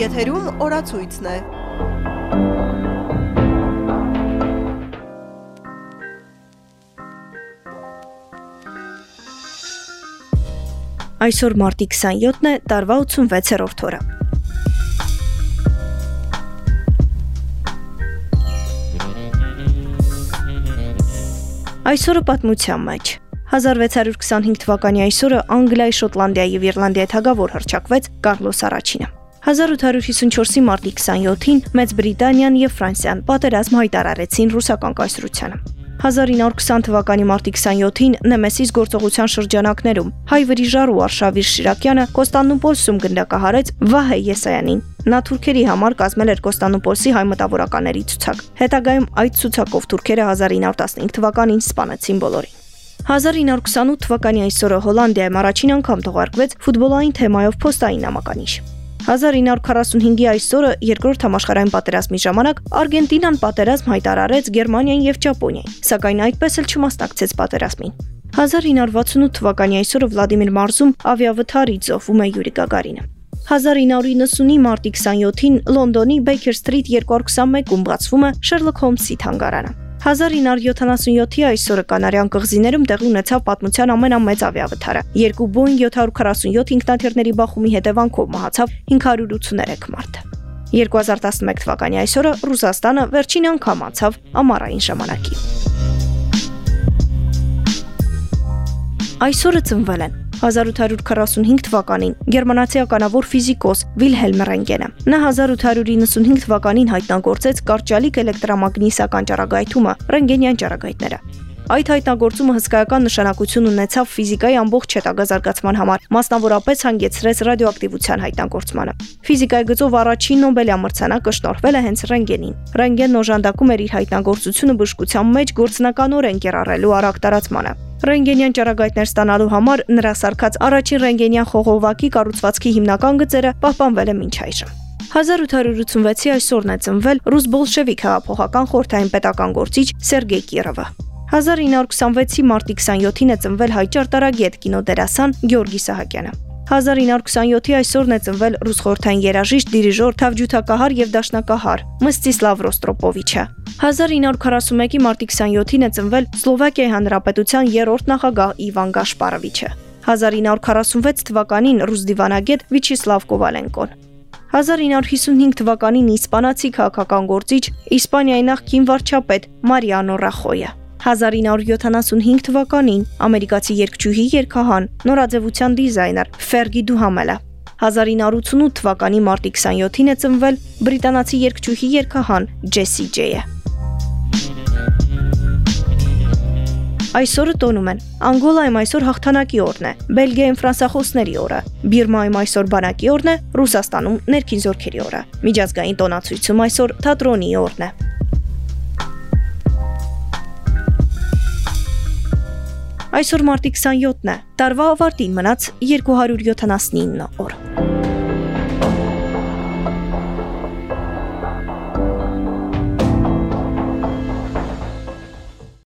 Եթերում օրացույցն է։ Այսօր մարտի 27-ն է, տարվա 86-րդ օրը։ Այսօրը պատմության մեջ 1625 թվականի այսօրը Անգլիայի, Շոտլանդիայի եւ Իռլանդիայի թագավոր հռչակվեց Կարլոս առաջինը։ 1854-ի մարտի 27-ին Մեծ Բրիտանիան եւ Ֆրանսիան պատերազմ հայտարարեցին ռուսական կայսրությանը։ 1920 թվականի մարտի 27-ին Նեմեսիս գործողության շրջանակներում հայ վրիժար ու Արշավիր Շիրակյանը Կոստանդնուպոլսում գնդակահարեց Վահե Եսայանին։ Նա թուրքերի համար կազմել էր Կոստանդնուպոլսի հայ մտավորականների ցուցակ։ Հետագայում այդ ցուցակով թուրքերը 1915 թվականին սպանեցին բոլորին։ 1928 թվականի այսօրը Հոլանդիայում առաջին անգամ թողարկվեց ֆուտբոլային թեմայով փոստային նամականիշ։ 1945-ի այսօրը երկրորդ համաշխարհային պատերազմի ժամանակ Արգենտինան պատերազմ հայտարարեց Գերմանիային եւ Ճապոնիային, սակայն այդպես էլ չմասնակցեց պատերազմին։ 1968 թվականի այսօրը Վլադիմիր Մարզում ավիավթարի ծովում է Յուրի Գագարինը։ 1990-ի մարտի 27-ին Լոնդոնի Baker Street 221-ում բացվում է Sherlock Holmes-ի թանգարանը։ 1977-ի այսօրը կանարյան կղզիներում տեղի ունեցավ պատմության ամենամեծ ավիավթարը։ Երկու Boeing 747 ինքնաթիռների բախումի հետևանքով մահացավ 583 մարդ։ 2011 թվականի այսօրը Ռուսաստանը վերջին անգամ անցավ ամառային ժամանակի։ Այսօրը ծնվել են 1845 թվականին գերմանացի ականավոր ֆիզիկոս Վիլհելմ Ռենգենը։ Նա 1895 թվականին հայտնագործեց կարճալիկ էլեկտրամագնիսական ճառագայթումը, ռենգենյան ճառագայթները։ Այդ հայտնագործումը հսկայական նշանակություն ունեցավ ֆիզիկայի ամբողջ հետագա զարգացման համար, մասնավորապես հանգեցրեց ռադիոակտիվության հայտնագործմանը։ Ֆիզիկայի գծով առաջին Նոբելյան մրցանակը շնորհվել է հենց ռենգենին։ Ռենգենն օժանդակում էր իր հայտնագործությունը բժշկության մեջ գործնականորեն կերառելու արագ տարածմանը։ Ռենգենյան ճառագայթներ ստանալու համար նրա սարքած առաջին ռենգենյան խողովակի կառուցվածքի հիմնական գծերը պահպանվել է մինչ այժմ։ 1886-ի այսօրն է ծնվել ռուս բոլշևիկ հեղափոխական խորհրդային պետական գործիչ Սերգեյ Կիրովը։ 1926-ի մարտի 27-ին է ծնվել հայ ճարտարագետ կինոդերասան Գյորգի Սահակյանը։ 1927-ի այսօրն է ծնվել ռուս խորհրդային երաժիշտ, դիրիժոր, թավջութակահար եւ դաշնակահար Մստիսլավ Ռոստրոպովիչը։ 1941-ի մարտի 27-ին է ծնվել Սլովակիայի Հանրապետության երրորդ նախագահ Իվան Գաշպարովիչը։ 1946 թվականին ռուս դիվանագետ Վիչիսլավ Կովալենկոն։ 1955 թվականին իսպանացի քաղաքական գործիչ Իսպանիայի նախկին վարչապետ Մարիանո Ռախոյը։ 1975 թվականին ամերիկացի երգչուհի երգահան, նորաձևության դիզայներ Ֆերգի Դուհամելը 1988 թվականի մարտի 27-ին է ծնվել բրիտանացի երգչուհի երգահան Ջեսի Ջեյը։ Այսօրը տոնում են։ Անգոլայում այսօր հաղթանակի օրն է, Բելգիայում ֆրանսախոսների օրը, Բիրմայում այսօր բանակի օրն է, Ռուսաստանում ներքին զորքերի օրը։ Միջազգային տոնացույցում այսօր թատրոնի օրն է։ Այսօր մարտի 27-ն է։ Տարվա ավարտին մնաց 279 օր։